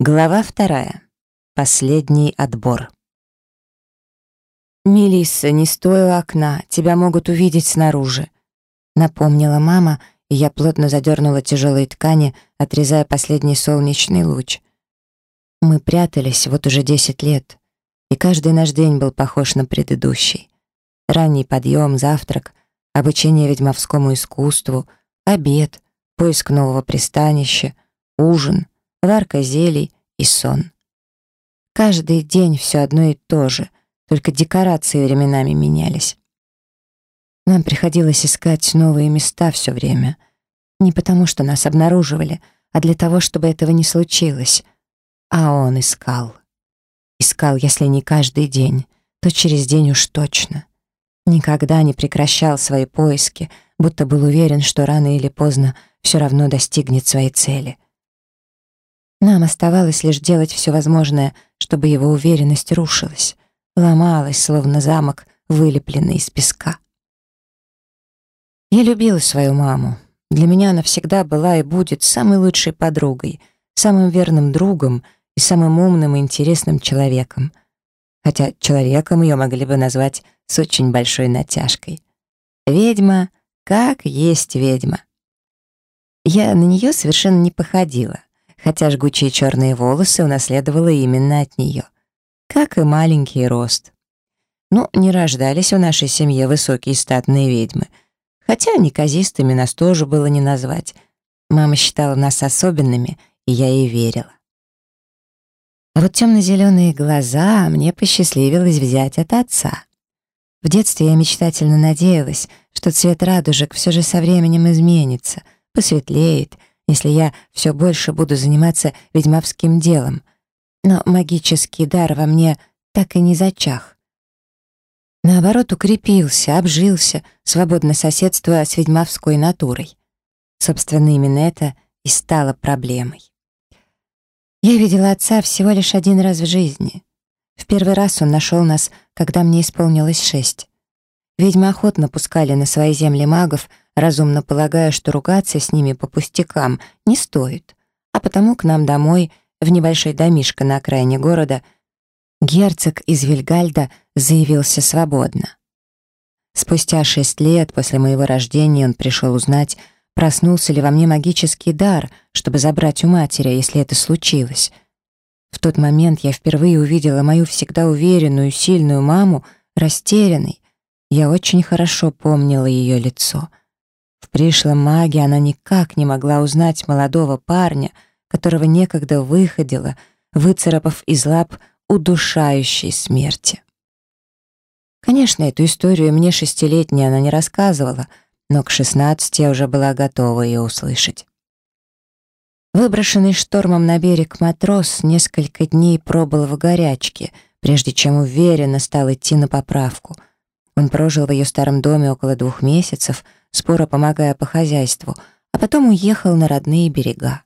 Глава вторая. Последний отбор. «Мелисса, не стой у окна, тебя могут увидеть снаружи», — напомнила мама, и я плотно задернула тяжелые ткани, отрезая последний солнечный луч. Мы прятались вот уже 10 лет, и каждый наш день был похож на предыдущий. Ранний подъем, завтрак, обучение ведьмовскому искусству, обед, поиск нового пристанища, ужин — Варка зелий и сон. Каждый день все одно и то же, только декорации временами менялись. Нам приходилось искать новые места все время. Не потому, что нас обнаруживали, а для того, чтобы этого не случилось. А он искал. Искал, если не каждый день, то через день уж точно. Никогда не прекращал свои поиски, будто был уверен, что рано или поздно все равно достигнет своей цели — нам оставалось лишь делать все возможное, чтобы его уверенность рушилась, ломалась, словно замок, вылепленный из песка. Я любила свою маму. Для меня она всегда была и будет самой лучшей подругой, самым верным другом и самым умным и интересным человеком. Хотя человеком ее могли бы назвать с очень большой натяжкой. Ведьма как есть ведьма. Я на нее совершенно не походила — хотя жгучие черные волосы унаследовала именно от нее, как и маленький рост. Ну, не рождались у нашей семьи высокие статные ведьмы, хотя неказистыми нас тоже было не назвать. Мама считала нас особенными, и я ей верила. А вот темно-зеленые глаза мне посчастливилось взять от отца. В детстве я мечтательно надеялась, что цвет радужек все же со временем изменится, посветлеет — если я все больше буду заниматься ведьмовским делом. Но магический дар во мне так и не зачах. Наоборот, укрепился, обжился, свободно соседствуя с ведьмовской натурой. Собственно, именно это и стало проблемой. Я видела отца всего лишь один раз в жизни. В первый раз он нашел нас, когда мне исполнилось шесть. Ведьмы охотно пускали на свои земли магов — разумно полагая, что ругаться с ними по пустякам не стоит, а потому к нам домой, в небольшой домишко на окраине города, герцог из Вильгальда заявился свободно. Спустя шесть лет после моего рождения он пришел узнать, проснулся ли во мне магический дар, чтобы забрать у матери, если это случилось. В тот момент я впервые увидела мою всегда уверенную, сильную маму, растерянной. Я очень хорошо помнила ее лицо — в пришлом маге она никак не могла узнать молодого парня, которого некогда выходила, выцарапав из лап удушающей смерти. Конечно, эту историю мне шестилетняя она не рассказывала, но к шестнадцати я уже была готова ее услышать. Выброшенный штормом на берег матрос несколько дней пробыл в горячке, прежде чем уверенно стал идти на поправку. Он прожил в ее старом доме около двух месяцев — Спора помогая по хозяйству, а потом уехал на родные берега.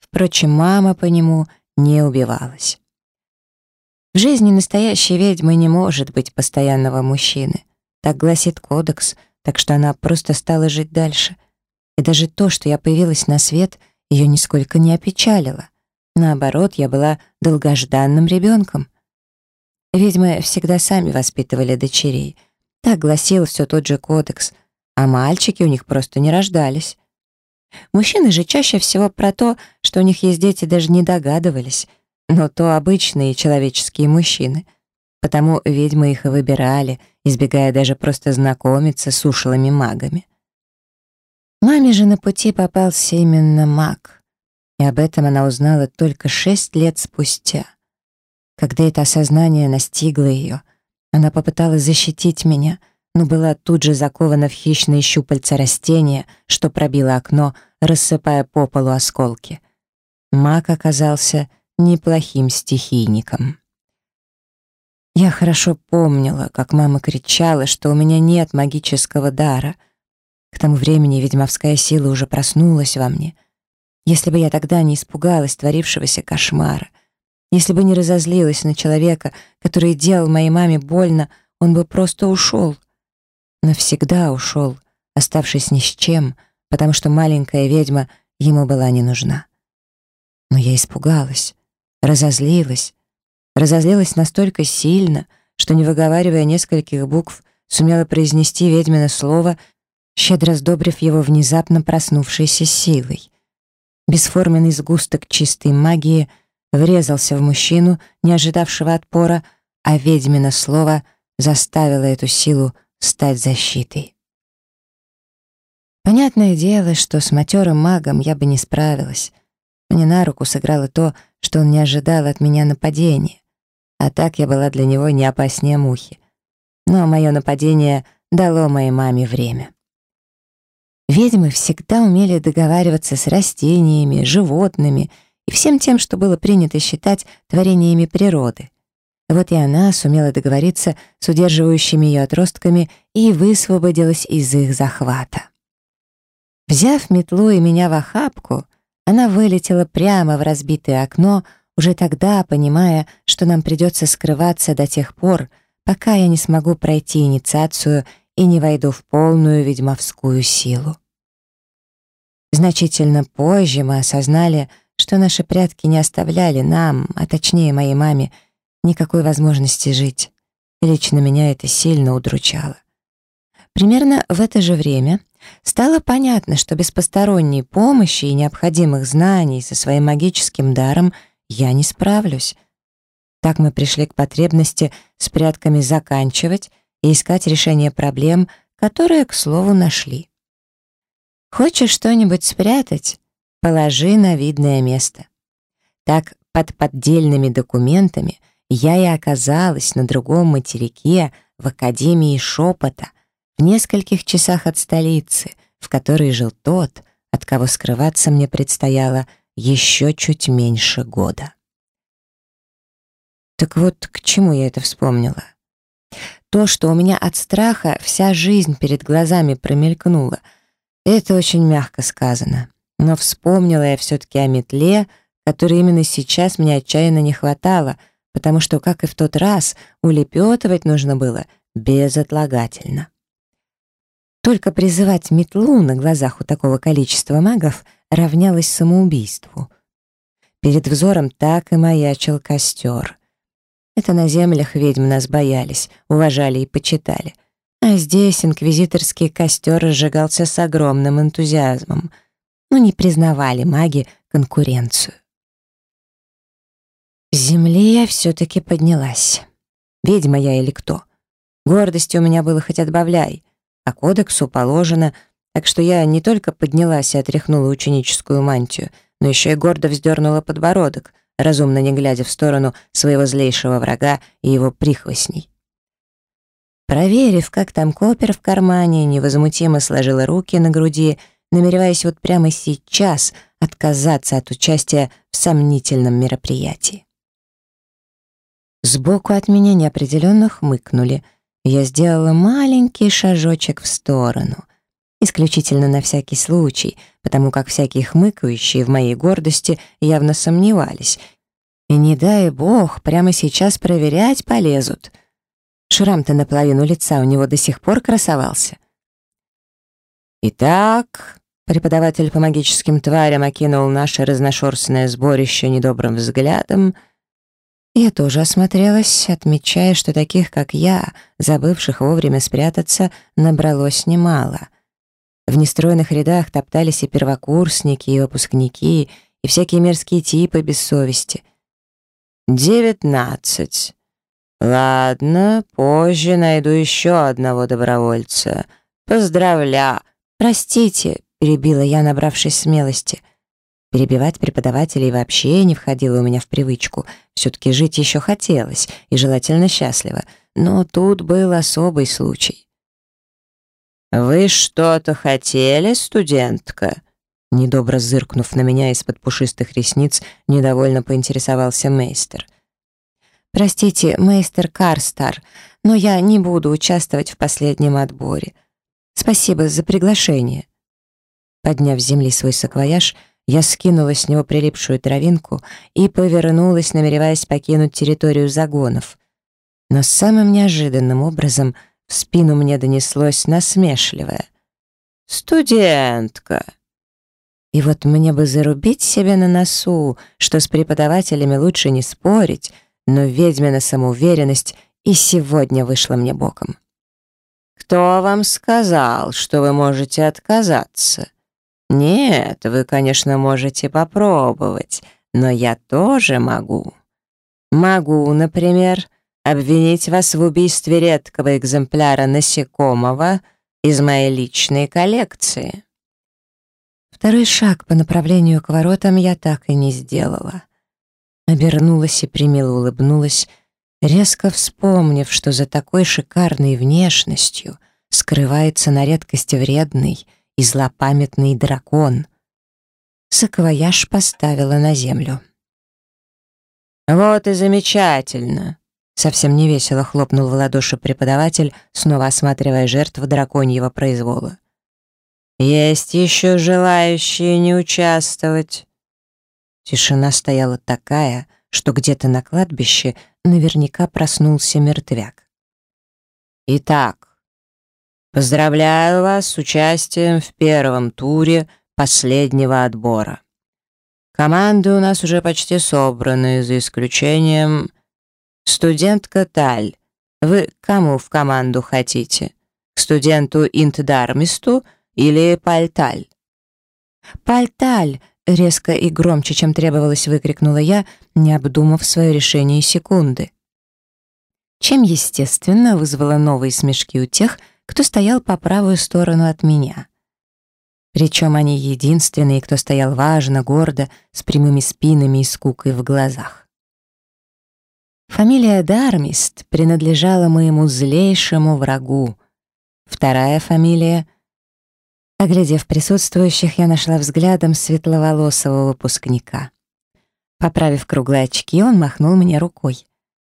Впрочем, мама по нему не убивалась. В жизни настоящей ведьмы не может быть постоянного мужчины. Так гласит кодекс, так что она просто стала жить дальше. И даже то, что я появилась на свет, ее нисколько не опечалило. Наоборот, я была долгожданным ребенком. Ведьмы всегда сами воспитывали дочерей. Так гласил все тот же кодекс, а мальчики у них просто не рождались. Мужчины же чаще всего про то, что у них есть дети, даже не догадывались, но то обычные человеческие мужчины. Потому ведьмы их и выбирали, избегая даже просто знакомиться с ушлыми магами. Маме же на пути попался именно маг, и об этом она узнала только шесть лет спустя. Когда это осознание настигло ее, она попыталась защитить меня — но была тут же закована в хищные щупальца растения, что пробило окно, рассыпая по полу осколки. Мак оказался неплохим стихийником. Я хорошо помнила, как мама кричала, что у меня нет магического дара. К тому времени ведьмовская сила уже проснулась во мне. Если бы я тогда не испугалась творившегося кошмара, если бы не разозлилась на человека, который делал моей маме больно, он бы просто ушел навсегда ушел, оставшись ни с чем, потому что маленькая ведьма ему была не нужна. Но я испугалась, разозлилась, разозлилась настолько сильно, что, не выговаривая нескольких букв, сумела произнести ведьмино слово, щедро сдобрив его внезапно проснувшейся силой. Бесформенный сгусток чистой магии врезался в мужчину, не ожидавшего отпора, а ведьмино слово заставило эту силу стать защитой. Понятное дело, что с матерым магом я бы не справилась. Мне на руку сыграло то, что он не ожидал от меня нападения. А так я была для него не опаснее мухи. Но мое нападение дало моей маме время. Ведьмы всегда умели договариваться с растениями, животными и всем тем, что было принято считать творениями природы. Вот и она сумела договориться с удерживающими ее отростками и высвободилась из их захвата. Взяв метлу и меня в охапку, она вылетела прямо в разбитое окно, уже тогда понимая, что нам придется скрываться до тех пор, пока я не смогу пройти инициацию и не войду в полную ведьмовскую силу. Значительно позже мы осознали, что наши прятки не оставляли нам, а точнее моей маме, никакой возможности жить. Лично меня это сильно удручало. Примерно в это же время стало понятно, что без посторонней помощи и необходимых знаний со своим магическим даром я не справлюсь. Так мы пришли к потребности с прятками заканчивать и искать решение проблем, которые, к слову, нашли. Хочешь что-нибудь спрятать? Положи на видное место. Так под поддельными документами — я и оказалась на другом материке в Академии Шепота, в нескольких часах от столицы, в которой жил тот, от кого скрываться мне предстояло еще чуть меньше года. Так вот, к чему я это вспомнила? То, что у меня от страха вся жизнь перед глазами промелькнула, это очень мягко сказано. Но вспомнила я все-таки о метле, которой именно сейчас мне отчаянно не хватало — потому что, как и в тот раз, улепетывать нужно было безотлагательно. Только призывать метлу на глазах у такого количества магов равнялось самоубийству. Перед взором так и маячил костер. Это на землях ведьм нас боялись, уважали и почитали. А здесь инквизиторский костер разжигался с огромным энтузиазмом. Но не признавали маги конкуренцию. Землея все-таки поднялась. Ведьма я или кто? Гордости у меня было хоть отбавляй, а кодексу положено, так что я не только поднялась и отряхнула ученическую мантию, но еще и гордо вздернула подбородок, разумно не глядя в сторону своего злейшего врага и его прихвостней. Проверив, как там копер в кармане, невозмутимо сложила руки на груди, намереваясь вот прямо сейчас отказаться от участия в сомнительном мероприятии. Сбоку от меня неопределенно хмыкнули. Я сделала маленький шажочек в сторону. Исключительно на всякий случай, потому как всякие хмыкающие в моей гордости явно сомневались. И не дай бог, прямо сейчас проверять полезут. Шрам-то наполовину лица у него до сих пор красовался. «Итак...» — преподаватель по магическим тварям окинул наше разношерстное сборище недобрым взглядом — я тоже осмотрелась, отмечая, что таких, как я, забывших вовремя спрятаться, набралось немало. В нестроенных рядах топтались и первокурсники, и выпускники, и всякие мерзкие типы без совести. «Девятнадцать. Ладно, позже найду еще одного добровольца. Поздравля!» «Простите», — перебила я, набравшись смелости — Перебивать преподавателей вообще не входило у меня в привычку. все таки жить еще хотелось, и желательно счастливо. Но тут был особый случай. «Вы что-то хотели, студентка?» Недобро зыркнув на меня из-под пушистых ресниц, недовольно поинтересовался мейстер. «Простите, мейстер Карстар, но я не буду участвовать в последнем отборе. Спасибо за приглашение». Подняв с земли свой саквояж, я скинула с него прилипшую травинку и повернулась, намереваясь покинуть территорию загонов. Но самым неожиданным образом в спину мне донеслось насмешливое. «Студентка!» И вот мне бы зарубить себе на носу, что с преподавателями лучше не спорить, но ведьмина самоуверенность и сегодня вышла мне боком. «Кто вам сказал, что вы можете отказаться?» «Нет, вы, конечно, можете попробовать, но я тоже могу. Могу, например, обвинить вас в убийстве редкого экземпляра насекомого из моей личной коллекции». Второй шаг по направлению к воротам я так и не сделала. Обернулась и примило улыбнулась, резко вспомнив, что за такой шикарной внешностью скрывается на редкость вредный, и злопамятный дракон. Саквояж поставила на землю. «Вот и замечательно!» Совсем невесело хлопнул в ладоши преподаватель, снова осматривая жертву драконьего произвола. «Есть еще желающие не участвовать!» Тишина стояла такая, что где-то на кладбище наверняка проснулся мертвяк. «Итак, Поздравляю вас с участием в первом туре последнего отбора. Команды у нас уже почти собраны, за исключением... Студентка Таль, вы кому в команду хотите? К студенту Интдармисту или Пальталь? Пальталь! Резко и громче, чем требовалось, выкрикнула я, не обдумав свое решение секунды. Чем, естественно, вызвала новые смешки у тех, кто стоял по правую сторону от меня. Причем они единственные, кто стоял важно, гордо, с прямыми спинами и скукой в глазах. Фамилия Дармист принадлежала моему злейшему врагу. Вторая фамилия... Оглядев присутствующих, я нашла взглядом светловолосого выпускника. Поправив круглые очки, он махнул мне рукой.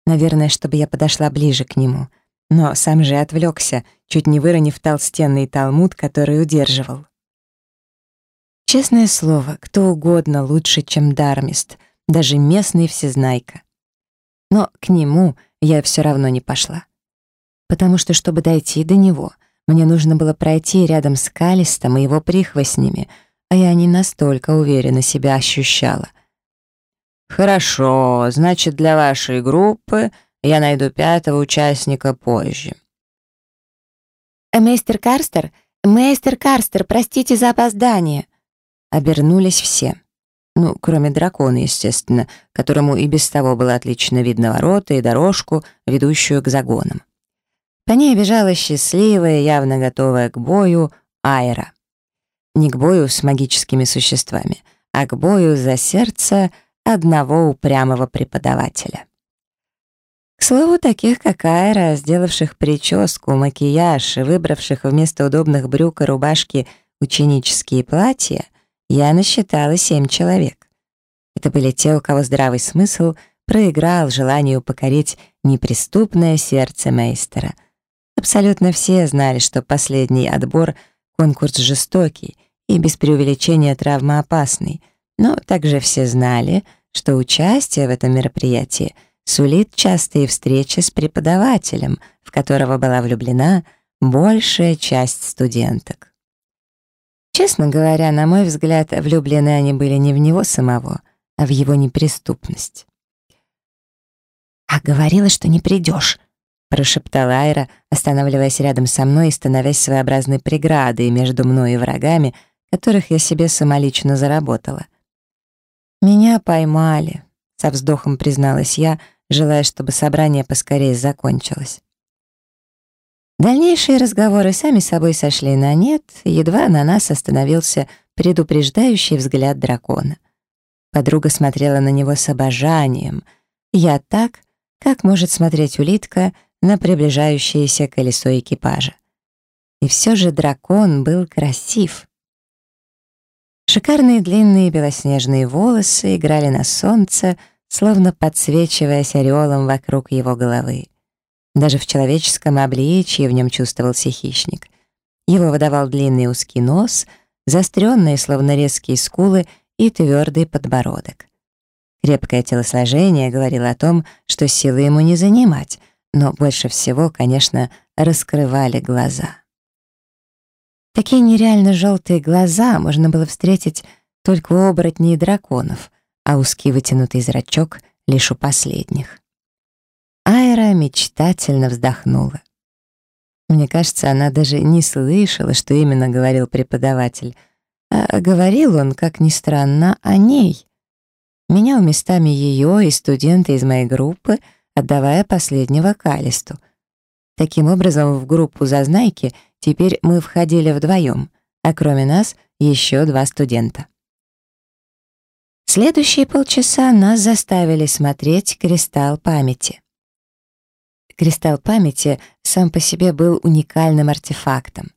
Наверное, чтобы я подошла ближе к нему — но сам же отвлекся, чуть не выронив толстенный талмуд, который удерживал. Честное слово, кто угодно лучше, чем Дармист, даже местный всезнайка. Но к нему я все равно не пошла. Потому что, чтобы дойти до него, мне нужно было пройти рядом с Калистом и его прихвостнями, а я не настолько уверенно себя ощущала. «Хорошо, значит, для вашей группы я найду пятого участника позже. Э, «Мейстер Карстер! Мейстер Карстер, простите за опоздание!» Обернулись все. Ну, кроме дракона, естественно, которому и без того было отлично видно ворота и дорожку, ведущую к загонам. По ней бежала счастливая, явно готовая к бою, Айра. Не к бою с магическими существами, а к бою за сердце одного упрямого преподавателя. К слову, таких, как Айра, сделавших прическу, макияж, выбравших вместо удобных брюк и рубашки ученические платья, я насчитала семь человек. Это были те, у кого здравый смысл проиграл желанию покорить неприступное сердце мейстера. Абсолютно все знали, что последний отбор — конкурс жестокий и без преувеличения травмоопасный, но также все знали, что участие в этом мероприятии — сулит частые встречи с преподавателем, в которого была влюблена большая часть студенток. Честно говоря, на мой взгляд, влюблены они были не в него самого, а в его неприступность. «А говорила, что не придешь», — прошептала Айра, останавливаясь рядом со мной и становясь своеобразной преградой между мной и врагами, которых я себе самолично заработала. «Меня поймали», — со вздохом призналась я, — желая, чтобы собрание поскорее закончилось. Дальнейшие разговоры сами собой сошли на нет, едва на нас остановился предупреждающий взгляд дракона. Подруга смотрела на него с обожанием. Я так, как может смотреть улитка на приближающееся колесо экипажа. И все же дракон был красив. Шикарные длинные белоснежные волосы играли на солнце — словно подсвечиваясь ореолом вокруг его головы. Даже в человеческом обличье в нем чувствовался хищник. Его выдавал длинный узкий нос, заостренные, словно резкие скулы и твердый подбородок. Крепкое телосложение говорило о том, что силы ему не занимать, но больше всего, конечно, раскрывали глаза. Такие нереально желтые глаза можно было встретить только у оборотней и драконов, а узкий вытянутый зрачок лишь у последних. Айра мечтательно вздохнула. Мне кажется, она даже не слышала, что именно говорил преподаватель. А говорил он, как ни странно, о ней. Менял местами ее и студенты из моей группы, отдавая последнего Калисту. Таким образом, в группу «Зазнайки» теперь мы входили вдвоем, а кроме нас еще два студента. Следующие полчаса нас заставили смотреть «Кристалл памяти». Кристалл памяти сам по себе был уникальным артефактом.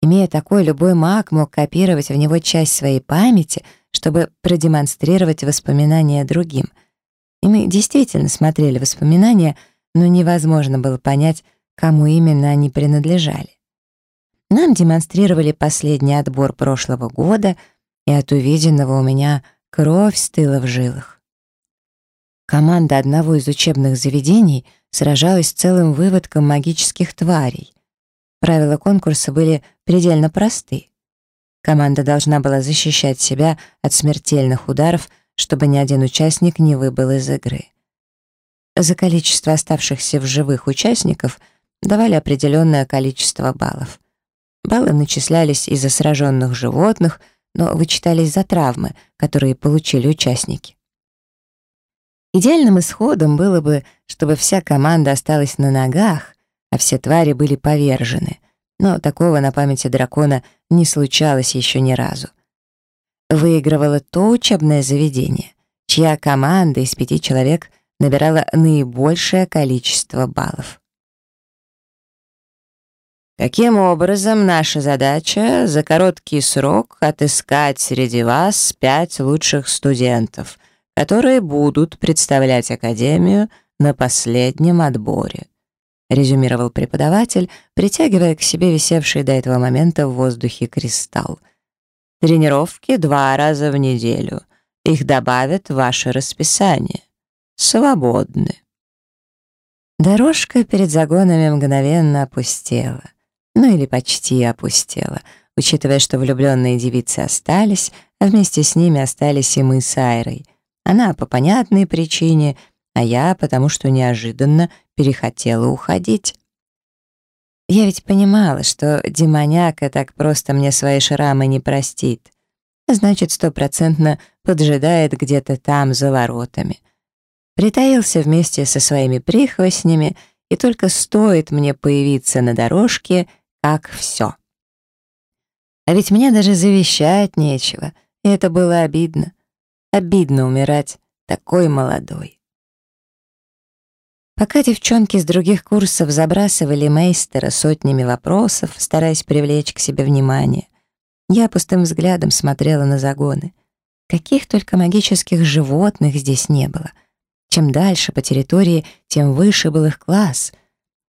Имея такой, любой маг мог копировать в него часть своей памяти, чтобы продемонстрировать воспоминания другим. И мы действительно смотрели воспоминания, но невозможно было понять, кому именно они принадлежали. Нам демонстрировали последний отбор прошлого года, и от увиденного у меня – Кровь стыла в жилах. Команда одного из учебных заведений сражалась с целым выводком магических тварей. Правила конкурса были предельно просты. Команда должна была защищать себя от смертельных ударов, чтобы ни один участник не выбыл из игры. За количество оставшихся в живых участников давали определенное количество баллов. Баллы начислялись из-за сраженных животных — но вычитались за травмы, которые получили участники. Идеальным исходом было бы, чтобы вся команда осталась на ногах, а все твари были повержены, но такого на памяти дракона не случалось еще ни разу. Выигрывало то учебное заведение, чья команда из пяти человек набирала наибольшее количество баллов. Каким образом наша задача за короткий срок отыскать среди вас пять лучших студентов, которые будут представлять Академию на последнем отборе. Резюмировал преподаватель, притягивая к себе висевший до этого момента в воздухе кристалл. Тренировки два раза в неделю. Их добавят в ваше расписание. Свободны. Дорожка перед загонами мгновенно опустела ну или почти опустела. Учитывая, что влюбленные девицы остались, а вместе с ними остались и мы с Айрой. Она по понятной причине, а я потому что неожиданно перехотела уходить. Я ведь понимала, что демоняка так просто мне свои шрамы не простит. Значит, стопроцентно поджидает где-то там за воротами. Притаился вместе со своими прихвостнями, и только стоит мне появиться на дорожке — как все. А ведь меня даже завещать нечего, и это было обидно. Обидно умирать такой молодой. Пока девчонки с других курсов забрасывали мейстера сотнями вопросов, стараясь привлечь к себе внимание, я пустым взглядом смотрела на загоны. Каких только магических животных здесь не было. Чем дальше по территории, тем выше был их класс,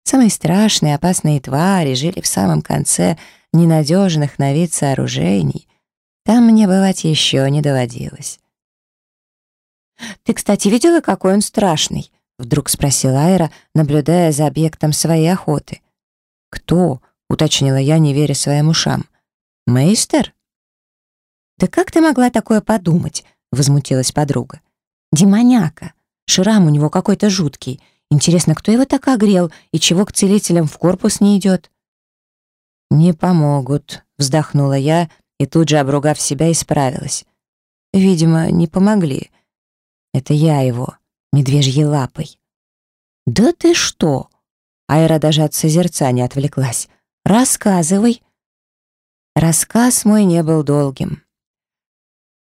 Самые страшные, опасные твари жили в самом конце ненадежных на вид сооружений. Там мне бывать еще не доводилось. «Ты, кстати, видела, какой он страшный?» — вдруг спросила Айра, наблюдая за объектом своей охоты. «Кто?» — уточнила я, не веря своим ушам. «Мейстер?» «Да как ты могла такое подумать?» — возмутилась подруга. «Демоняка! Шрам у него какой-то жуткий, Интересно, кто его так огрел и чего к целителям в корпус не идет? «Не помогут», — вздохнула я и тут же, обругав себя, исправилась. «Видимо, не помогли. Это я его, медвежьей лапой». «Да ты что?» Айра даже от созерцания отвлеклась. «Рассказывай». Рассказ мой не был долгим.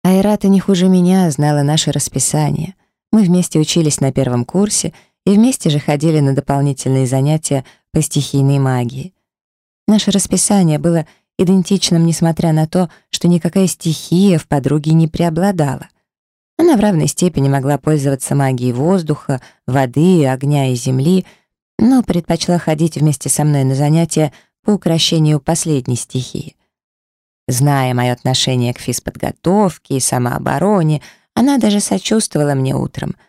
Айрата не хуже меня знала наше расписание. Мы вместе учились на первом курсе — и вместе же ходили на дополнительные занятия по стихийной магии. Наше расписание было идентичным, несмотря на то, что никакая стихия в подруге не преобладала. Она в равной степени могла пользоваться магией воздуха, воды, огня и земли, но предпочла ходить вместе со мной на занятия по украшению последней стихии. Зная мое отношение к физподготовке и самообороне, она даже сочувствовала мне утром —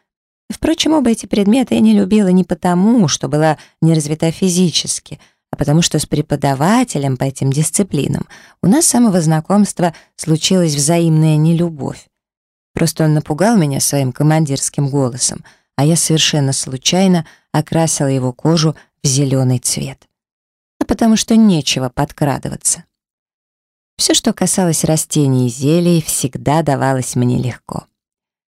Впрочем, оба эти предметы я не любила не потому, что была не развита физически, а потому что с преподавателем по этим дисциплинам у нас с самого знакомства случилась взаимная нелюбовь. Просто он напугал меня своим командирским голосом, а я совершенно случайно окрасила его кожу в зеленый цвет. А потому что нечего подкрадываться. Все, что касалось растений и зелий, всегда давалось мне легко.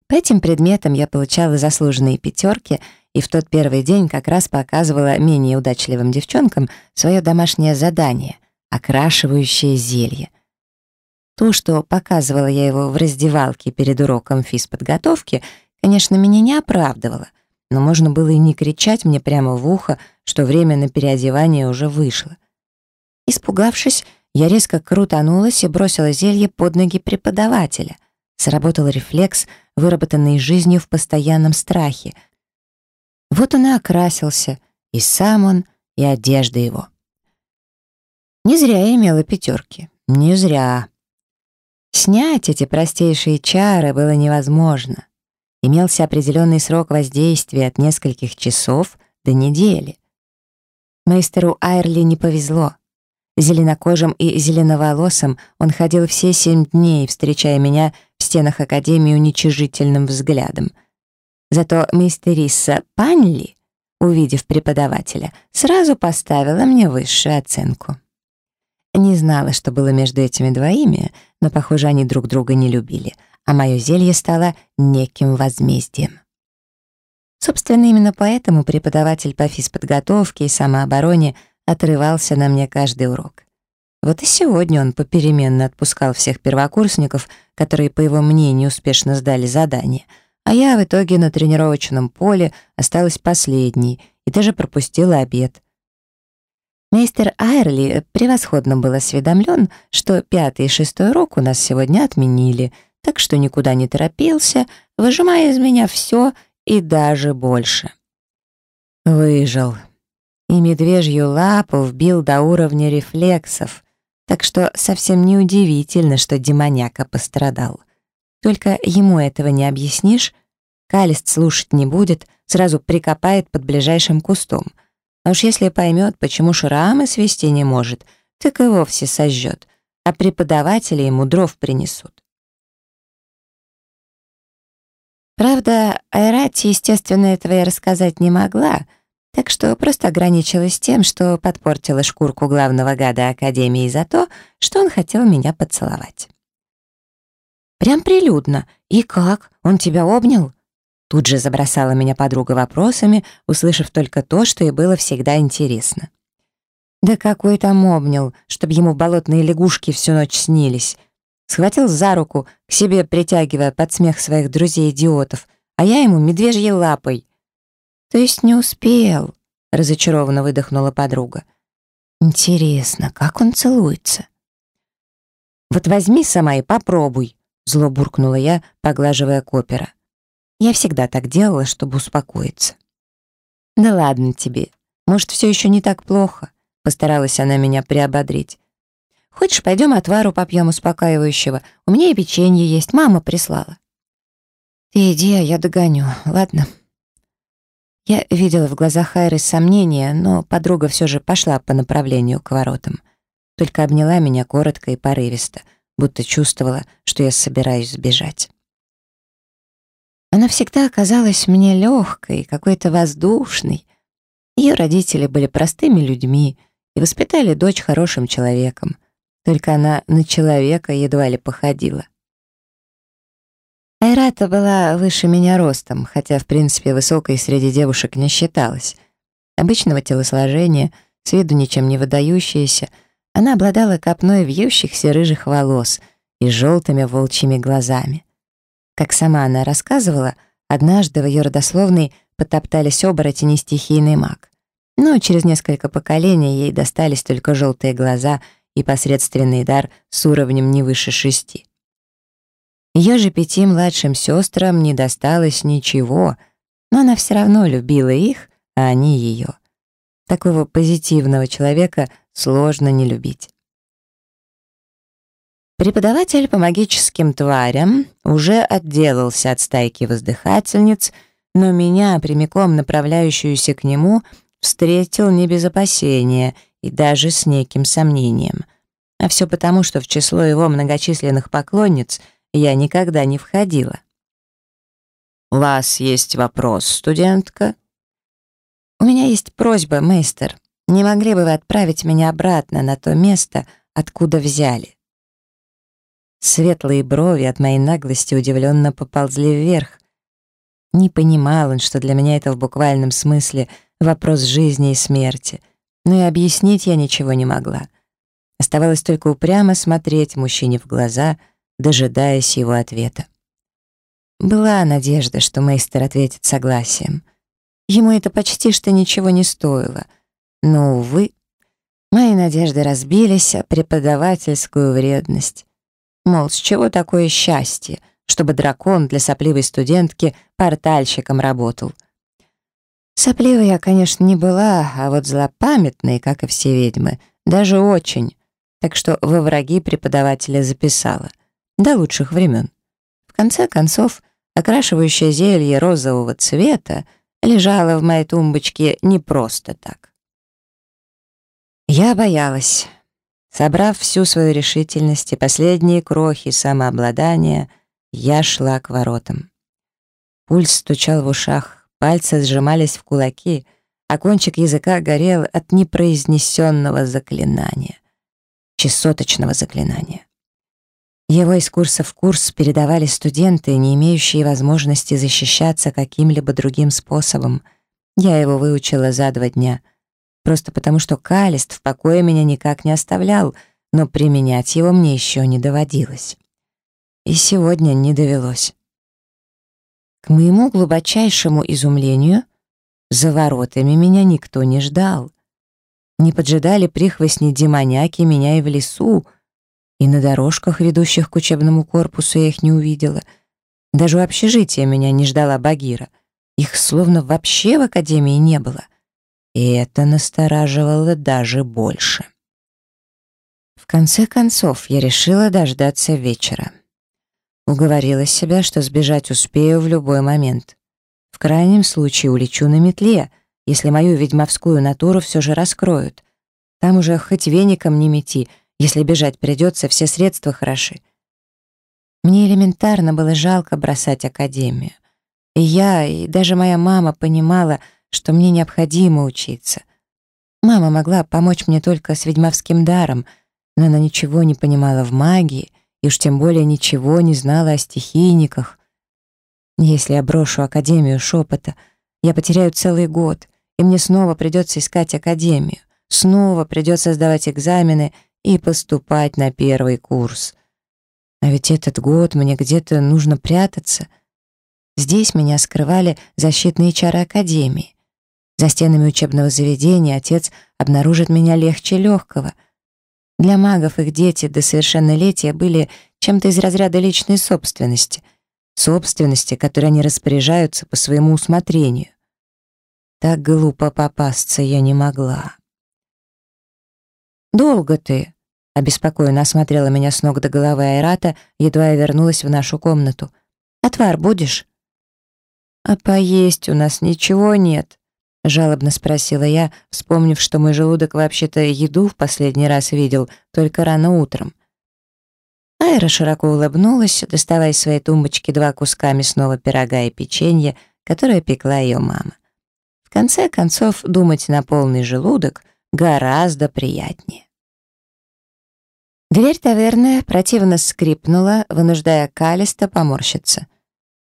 По этим предметам я получала заслуженные пятерки, и в тот первый день как раз показывала менее удачливым девчонкам свое домашнее задание — окрашивающее зелье. То, что показывала я его в раздевалке перед уроком физподготовки, конечно, меня не оправдывало, но можно было и не кричать мне прямо в ухо, что время на переодевание уже вышло. Испугавшись, я резко крутанулась и бросила зелье под ноги преподавателя — Сработал рефлекс, выработанный жизнью в постоянном страхе. Вот он окрасился, и сам он, и одежда его. Не зря я имела пятерки. Не зря. Снять эти простейшие чары было невозможно. Имелся определенный срок воздействия от нескольких часов до недели. Мейстеру Айрли не повезло. Зеленокожим и зеленоволосым он ходил все семь дней, встречая меня в стенах Академии уничижительным взглядом. Зато мистериса Панли, увидев преподавателя, сразу поставила мне высшую оценку. Не знала, что было между этими двоими, но, похоже, они друг друга не любили, а мое зелье стало неким возмездием. Собственно, именно поэтому преподаватель по физподготовке и самообороне отрывался на мне каждый урок. Вот и сегодня он попеременно отпускал всех первокурсников — которые, по его мнению, успешно сдали задание, а я в итоге на тренировочном поле осталась последней и даже пропустила обед. Мистер Айрли превосходно был осведомлен, что пятый и шестой урок у нас сегодня отменили, так что никуда не торопился, выжимая из меня все и даже больше. Выжил. И медвежью лапу вбил до уровня рефлексов, так что совсем неудивительно, что демоняка пострадал. Только ему этого не объяснишь, Калист слушать не будет, сразу прикопает под ближайшим кустом. А уж если поймет, почему шрамы свести не может, так и вовсе сожжет, а преподаватели ему дров принесут. Правда, Айрате, естественно, этого я рассказать не могла — так что просто ограничилась тем, что подпортила шкурку главного гада Академии за то, что он хотел меня поцеловать. «Прям прилюдно. И как? Он тебя обнял?» Тут же забросала меня подруга вопросами, услышав только то, что и было всегда интересно. «Да какой там обнял, чтобы ему болотные лягушки всю ночь снились!» Схватил за руку, к себе притягивая под смех своих друзей-идиотов, а я ему медвежьей лапой — то есть не успел, разочарованно выдохнула подруга. Интересно, как он целуется? Вот возьми сама и попробуй, зло буркнула я, поглаживая Копера. Я всегда так делала, чтобы успокоиться. Да ладно тебе. Может, все еще не так плохо? Постаралась она меня приободрить. Хочешь, пойдем отвару попьем успокаивающего? У меня и печенье есть, мама прислала. Иди, а я догоню, ладно? Я видела в глазах Айры сомнения, но подруга все же пошла по направлению к воротам. Только обняла меня коротко и порывисто, будто чувствовала, что я собираюсь сбежать. Она всегда оказалась мне легкой, какой-то воздушной. Ее родители были простыми людьми и воспитали дочь хорошим человеком. Только она на человека едва ли походила. Айрата была выше меня ростом, хотя, в принципе, высокой среди девушек не считалась. Обычного телосложения, с виду ничем не выдающаяся, она обладала копной вьющихся рыжих волос и желтыми волчьими глазами. Как сама она рассказывала, однажды в ее родословной потоптались оборотень и стихийный маг. Но через несколько поколений ей достались только желтые глаза и посредственный дар с уровнем не выше шести. Ее же пяти младшим сестрам не досталось ничего, но она все равно любила их, а они ее. Такого позитивного человека сложно не любить. Преподаватель по магическим тварям уже отделался от стайки воздыхательниц, но меня, прямиком направляющуюся к нему, встретил не без опасения и даже с неким сомнением. А все потому, что в число его многочисленных поклонниц — я никогда не входила. «У вас есть вопрос, студентка?» «У меня есть просьба, мейстер. Не могли бы вы отправить меня обратно на то место, откуда взяли?» Светлые брови от моей наглости удивленно поползли вверх. Не понимал он, что для меня это в буквальном смысле вопрос жизни и смерти, но и объяснить я ничего не могла. Оставалось только упрямо смотреть мужчине в глаза — дожидаясь его ответа. Была надежда, что мейстер ответит согласием. Ему это почти что ничего не стоило. Но, увы, мои надежды разбились о преподавательскую вредность. Мол, с чего такое счастье, чтобы дракон для сопливой студентки портальщиком работал? Сопливой я, конечно, не была, а вот злопамятной, как и все ведьмы, даже очень. Так что во враги преподавателя записала до лучших времен. В конце концов, окрашивающее зелье розового цвета лежало в моей тумбочке не просто так. Я боялась. Собрав всю свою решительность и последние крохи самообладания, я шла к воротам. Пульс стучал в ушах, пальцы сжимались в кулаки, а кончик языка горел от непроизнесенного заклинания, чесоточного заклинания. Его из курса в курс передавали студенты, не имеющие возможности защищаться каким-либо другим способом. Я его выучила за два дня. Просто потому, что Калист в покое меня никак не оставлял, но применять его мне еще не доводилось. И сегодня не довелось. К моему глубочайшему изумлению, за воротами меня никто не ждал. Не поджидали прихвостни демоняки меня и в лесу, и на дорожках, ведущих к учебному корпусу, я их не увидела. Даже у общежития меня не ждала Багира. Их словно вообще в академии не было. И это настораживало даже больше. В конце концов, я решила дождаться вечера. Уговорила себя, что сбежать успею в любой момент. В крайнем случае улечу на метле, если мою ведьмовскую натуру все же раскроют. Там уже хоть веником не мети — если бежать придется, все средства хороши. Мне элементарно было жалко бросать академию. И я, и даже моя мама понимала, что мне необходимо учиться. Мама могла помочь мне только с ведьмовским даром, но она ничего не понимала в магии и уж тем более ничего не знала о стихийниках. Если я брошу Академию шепота, я потеряю целый год, и мне снова придется искать Академию, снова придется сдавать экзамены — и поступать на первый курс. А ведь этот год мне где-то нужно прятаться. Здесь меня скрывали защитные чары Академии. За стенами учебного заведения отец обнаружит меня легче легкого. Для магов их дети до совершеннолетия были чем-то из разряда личной собственности, собственности, которой они распоряжаются по своему усмотрению. Так глупо попасться я не могла. «Долго ты?» Обеспокоенно осмотрела меня с ног до головы Айрата, едва я вернулась в нашу комнату. «Отвар будешь?» «А поесть у нас ничего нет», — жалобно спросила я, вспомнив, что мой желудок вообще-то еду в последний раз видел, только рано утром. Айра широко улыбнулась, доставая из своей тумбочки два куска мясного пирога и печенья, которое пекла ее мама. В конце концов, думать на полный желудок гораздо приятнее. Дверь таверны противно скрипнула, вынуждая Калиста поморщиться.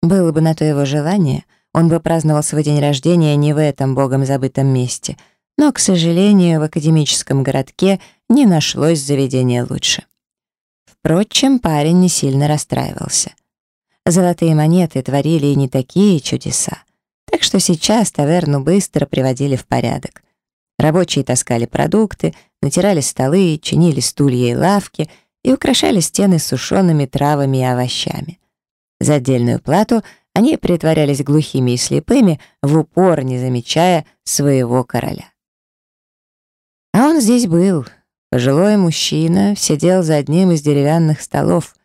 Было бы на то его желание, он бы праздновал свой день рождения не в этом богом забытом месте, но, к сожалению, в академическом городке не нашлось заведения лучше. Впрочем, парень не сильно расстраивался. Золотые монеты творили и не такие чудеса, так что сейчас таверну быстро приводили в порядок. Рабочие таскали продукты, натирали столы, чинили стулья и лавки и украшали стены сушеными травами и овощами. За отдельную плату они притворялись глухими и слепыми, в упор не замечая своего короля. А он здесь был. Пожилой мужчина сидел за одним из деревянных столов.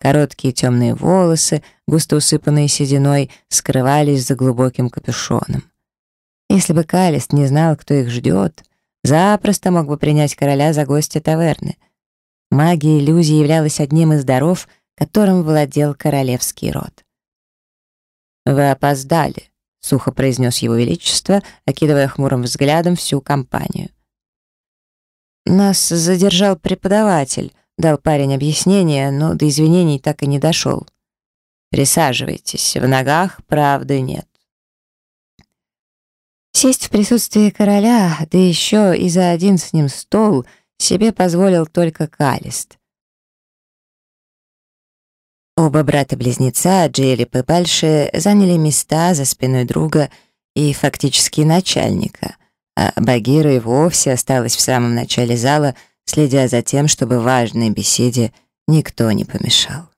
Короткие темные волосы, густо усыпанные сединой, скрывались за глубоким капюшоном. Если бы Калест не знал, кто их ждет, запросто мог бы принять короля за гостя таверны. Магия иллюзии являлась одним из даров, которым владел королевский род. «Вы опоздали», — сухо произнес его величество, окидывая хмурым взглядом всю компанию. «Нас задержал преподаватель», — дал парень объяснение, но до извинений так и не дошел. «Присаживайтесь, в ногах правды нет». Сесть в присутствии короля, да еще и за один с ним стол, себе позволил только Калист. Оба брата-близнеца, Джелип и Пальши, заняли места за спиной друга и фактически начальника, а Багира и вовсе осталась в самом начале зала, следя за тем, чтобы важной беседе никто не помешал.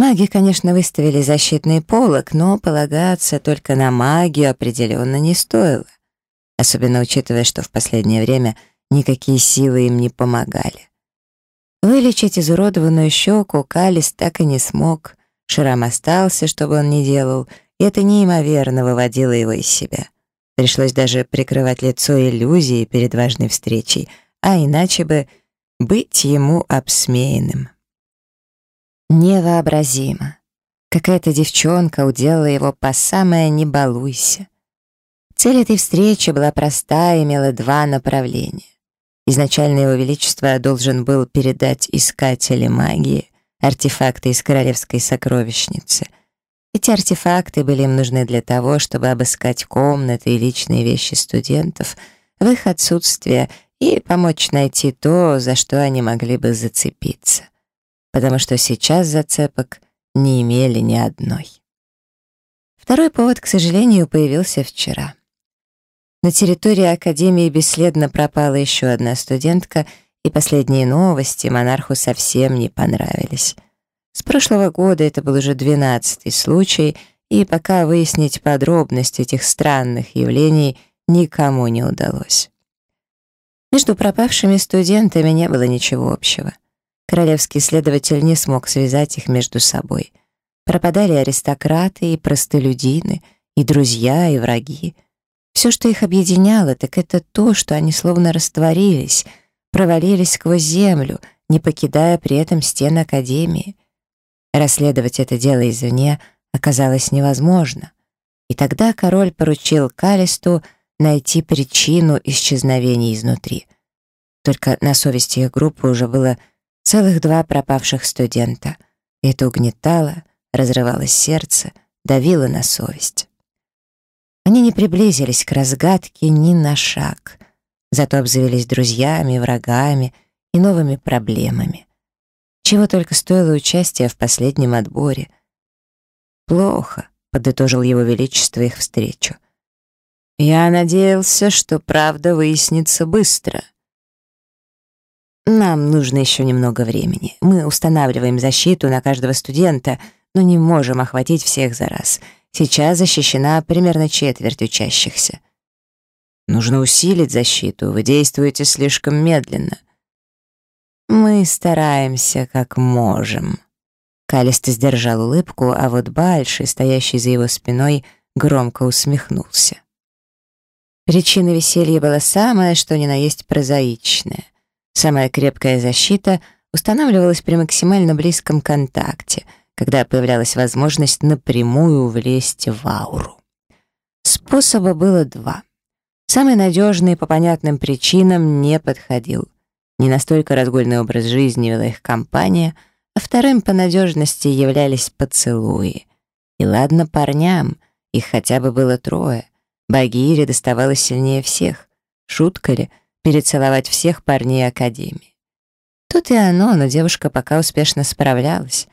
Маги, конечно, выставили защитный полок, но полагаться только на магию определенно не стоило. Особенно учитывая, что в последнее время никакие силы им не помогали. Вылечить изуродованную щеку Калис так и не смог. Шрам остался, чтобы он не делал, и это неимоверно выводило его из себя. Пришлось даже прикрывать лицо иллюзией перед важной встречей, а иначе бы быть ему обсмеянным. Невообразимо. Какая-то девчонка уделала его по самое «не балуйся». Цель этой встречи была простая и имела два направления. Изначально его величество должен был передать искатели магии артефакты из королевской сокровищницы. Эти артефакты были им нужны для того, чтобы обыскать комнаты и личные вещи студентов в их отсутствие и помочь найти то, за что они могли бы зацепиться потому что сейчас зацепок не имели ни одной. Второй повод, к сожалению, появился вчера. На территории Академии бесследно пропала еще одна студентка, и последние новости монарху совсем не понравились. С прошлого года это был уже двенадцатый случай, и пока выяснить подробности этих странных явлений никому не удалось. Между пропавшими студентами не было ничего общего — Королевский следователь не смог связать их между собой. Пропадали аристократы и простолюдины, и друзья, и враги. Все, что их объединяло, так это то, что они словно растворились, провалились сквозь землю, не покидая при этом стен Академии. Расследовать это дело извне оказалось невозможно. И тогда король поручил Калисту найти причину исчезновения изнутри. Только на совести их группы уже было Целых два пропавших студента. И это угнетало, разрывало сердце, давило на совесть. Они не приблизились к разгадке ни на шаг, зато обзавелись друзьями, врагами и новыми проблемами. Чего только стоило участие в последнем отборе. «Плохо», — подытожил его величество их встречу. «Я надеялся, что правда выяснится быстро», нам нужно еще немного времени. Мы устанавливаем защиту на каждого студента, но не можем охватить всех за раз. Сейчас защищена примерно четверть учащихся. Нужно усилить защиту, вы действуете слишком медленно. Мы стараемся как можем. Калист сдержал улыбку, а вот Бальши, стоящий за его спиной, громко усмехнулся. Причина веселья была самая, что ни на есть прозаичная — Самая крепкая защита устанавливалась при максимально близком контакте, когда появлялась возможность напрямую влезть в ауру. Способа было два. Самый надежный по понятным причинам не подходил. Не настолько разгульный образ жизни вела их компания, а вторым по надежности являлись поцелуи. И ладно парням, их хотя бы было трое. Багире доставалось сильнее всех. Шутка ли, перецеловать всех парней Академии. Тут и оно, но девушка пока успешно справлялась.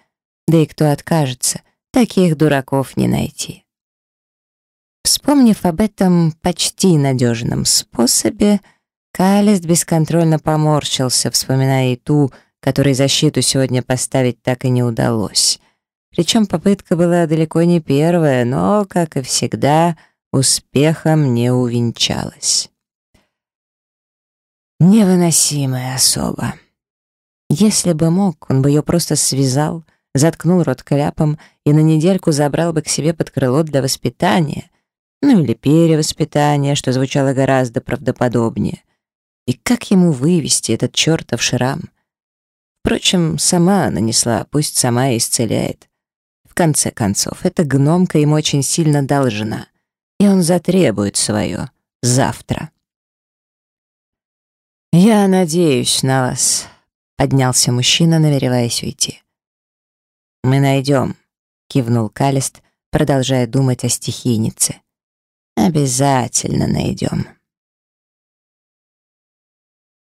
Да и кто откажется, таких дураков не найти. Вспомнив об этом почти надежном способе, Калест бесконтрольно поморщился, вспоминая и ту, которой защиту сегодня поставить так и не удалось. Причем попытка была далеко не первая, но, как и всегда, успехом не увенчалась. Невыносимая особа. Если бы мог, он бы ее просто связал, заткнул рот кляпом и на недельку забрал бы к себе под крыло для воспитания, ну или перевоспитания, что звучало гораздо правдоподобнее. И как ему вывести этот чертов шрам? Впрочем, сама нанесла, пусть сама и исцеляет. В конце концов, эта гномка ему очень сильно должна, и он затребует свое завтра. «Я надеюсь на вас», — поднялся мужчина, намереваясь уйти. «Мы найдем», — кивнул Калест, продолжая думать о стихийнице. «Обязательно найдем».